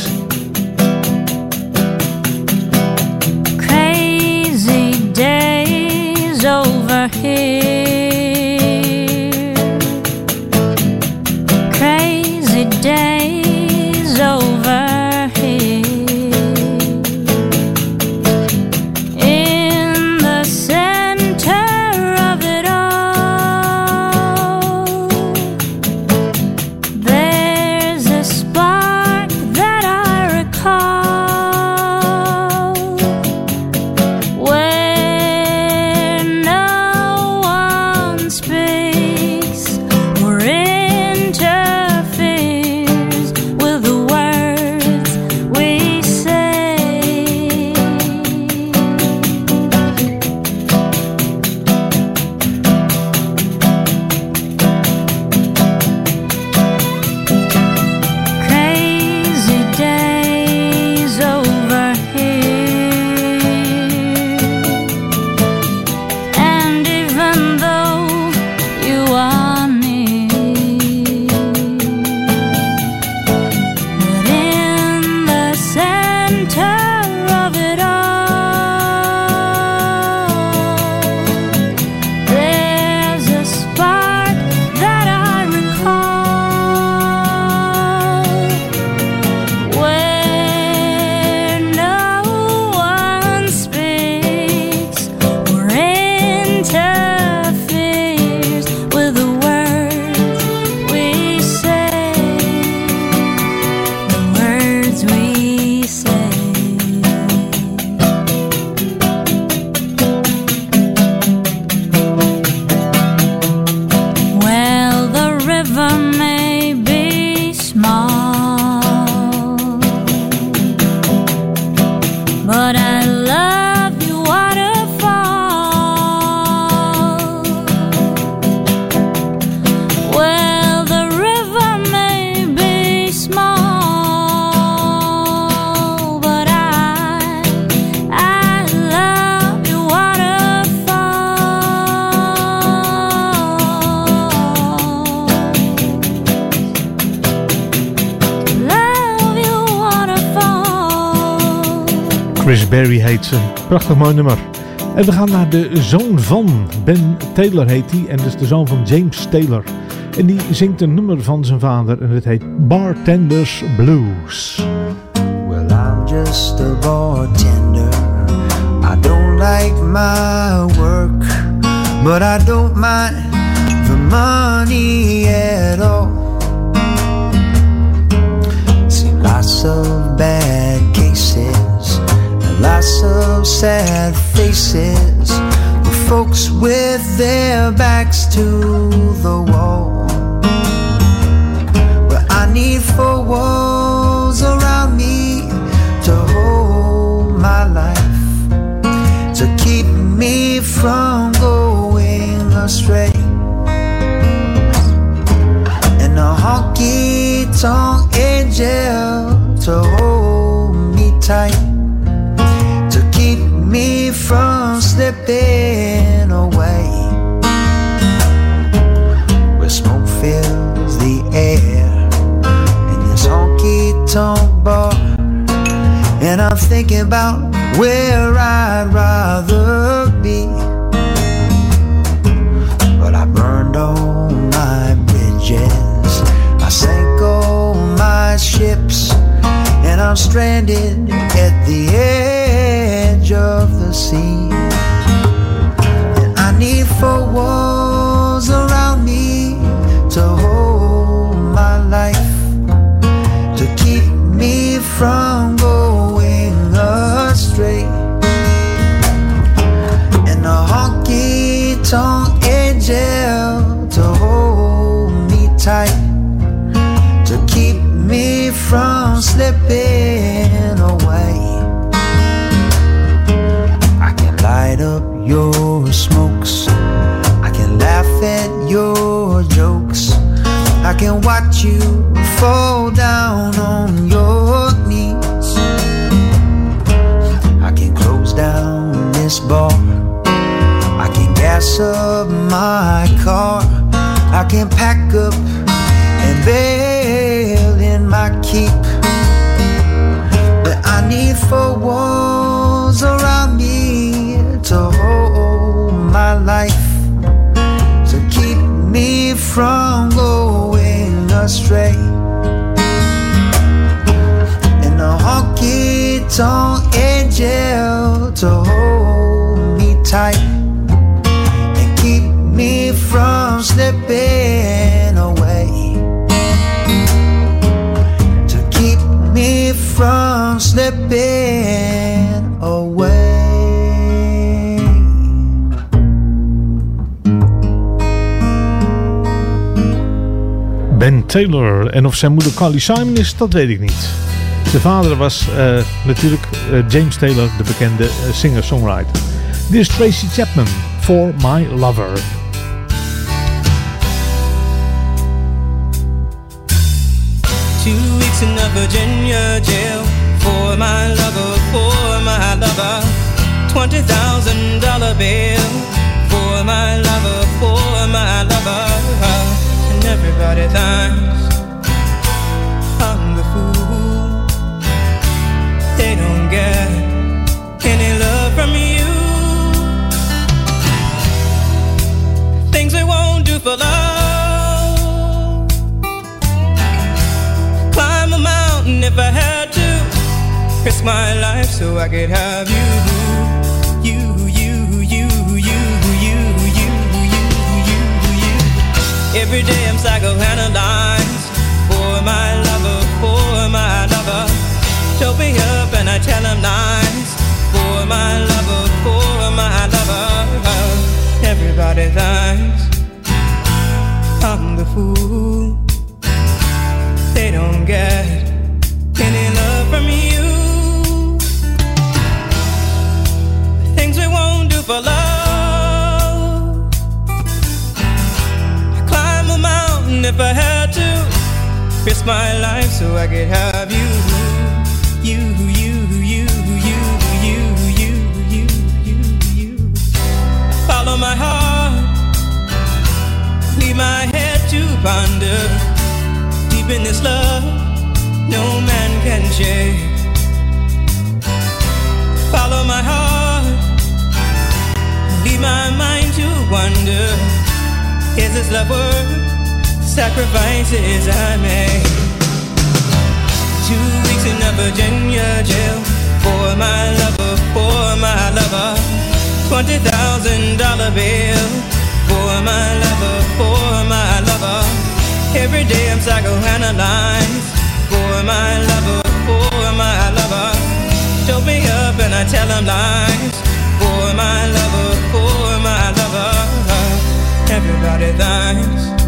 Berry heet ze. Prachtig mooi nummer. En we gaan naar de zoon van. Ben Taylor heet hij. En is de zoon van James Taylor. En die zingt een nummer van zijn vader. En het heet Bartenders Blues. Well, I'm just a bartender. I don't like my work, but I don't mind the money at all. Lots of sad faces. With folks with their backs to the wall. Well, I need four walls around me to hold my life, to keep me from going astray. And a honky tonk angel to hold me tight, And thinking about where I'd rather be. But I burned all my bridges, I sank all my ships, and I'm stranded at the edge of the sea. This bar. I can pack up and bail in my keep. But I need four walls around me to hold my life, to keep me from going astray. And a honky tonk angel to hold me tight Taylor. En of zijn moeder Carly Simon is, dat weet ik niet. De vader was eh, natuurlijk eh, James Taylor, de bekende eh, singer-songwriter. Dit is Tracy Chapman, For My Lover. Two weeks in the Virginia jail for my lover, for my lover. Twenty thousand dollar bill for my lover, for my lover. Everybody thinks I'm the fool. They don't get any love from you. Things they won't do for love. Climb a mountain if I had to. Risk my life so I could have. You, Every day I'm psychoanalyzed for my lover, for my lover. Choke me up and I tell him lies for my lover, for my lover. Everybody thinks I'm the fool. They don't get any love from you. Things we won't do for love. Mountain if I had to. Risk my life so I could have you. You, you, you, you, you, you, you, you, you. Follow my heart. Leave my head to ponder. Deep in this love, no man can shake. Follow my heart. Leave my mind to wonder. Is this love worth sacrifices I make? Two weeks in a Virginia jail for my lover, for my lover. Twenty thousand dollar bill for my lover, for my lover. Every day I'm psychoanalyzed for my lover, for my lover. Choke me up and I tell him lies for my lover, for my lover. Everybody thinks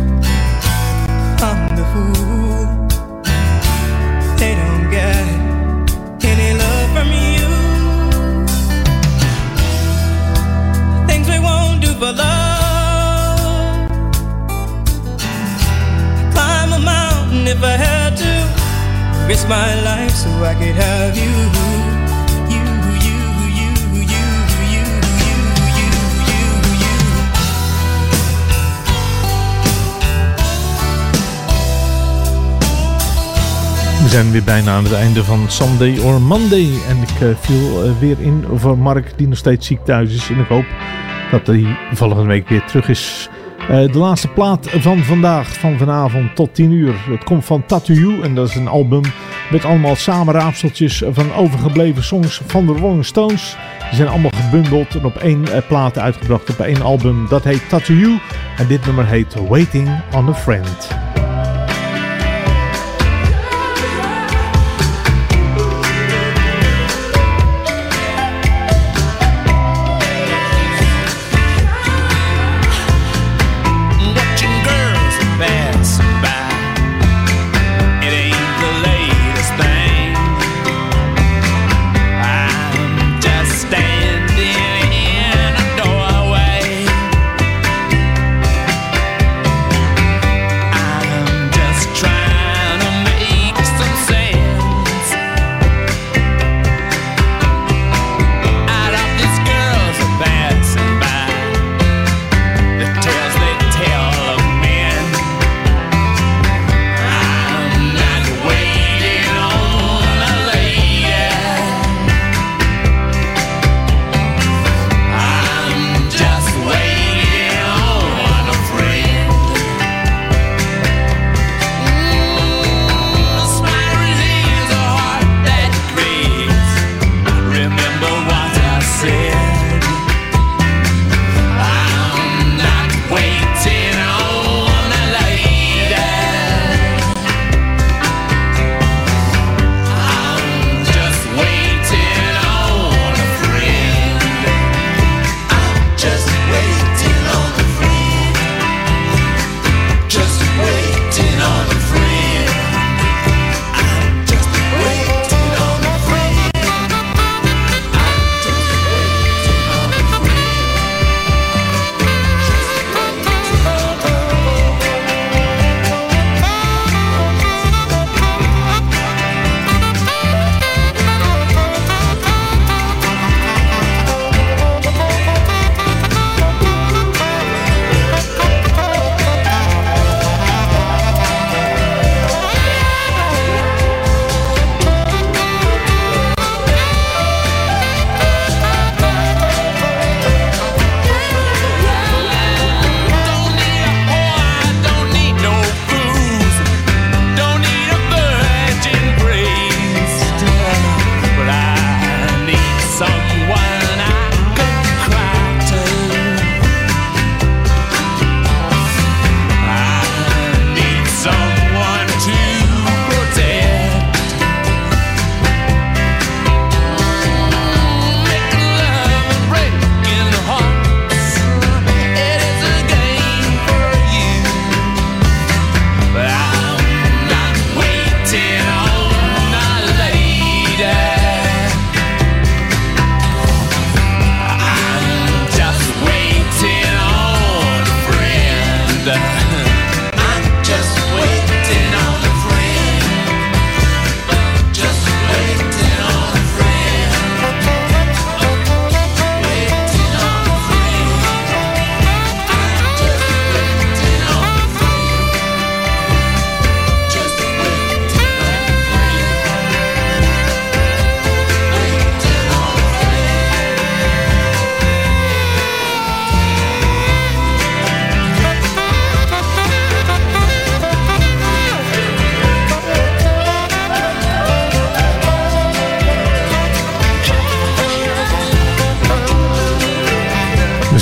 They don't get any love from you. Things we won't do for love. Climb a mountain if I had to. Risk my life so I could have. You, zijn weer bijna aan het einde van Sunday or Monday. En ik eh, viel eh, weer in voor Mark, die nog steeds ziek thuis is. En ik hoop dat hij volgende week weer terug is. Eh, de laatste plaat van vandaag, van vanavond tot 10 uur. Het komt van Tattoo en dat is een album met allemaal samenraapseltjes van overgebleven songs van de Rolling Stones. Die zijn allemaal gebundeld en op één plaat uitgebracht, op één album. Dat heet Tattoo en dit nummer heet Waiting on a Friend.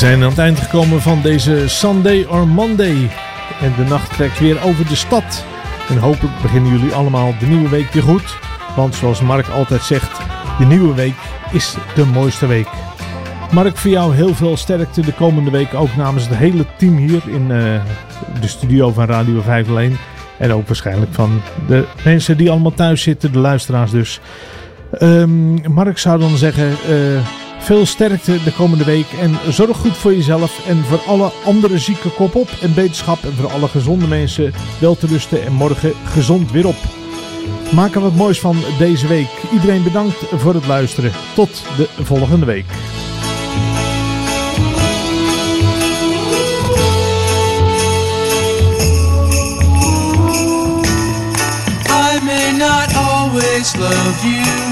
Zijn aan het eind gekomen van deze Sunday or Monday. En de nacht trekt weer over de stad. En hopelijk beginnen jullie allemaal de nieuwe week weer goed. Want zoals Mark altijd zegt, de nieuwe week is de mooiste week. Mark, voor jou heel veel sterkte de komende week. Ook namens het hele team hier in eh, de studio van Radio 501. En ook waarschijnlijk van de mensen die allemaal thuis zitten, de luisteraars dus. Ehm, Mark zou dan zeggen, eh, veel sterkte de komende week. En zorg goed voor jezelf en voor alle andere zieke kop op en beterschap. En voor alle gezonde mensen wel te rusten en morgen gezond weer op. Maak er wat moois van deze week. Iedereen bedankt voor het luisteren. Tot de volgende week. I may not always love you,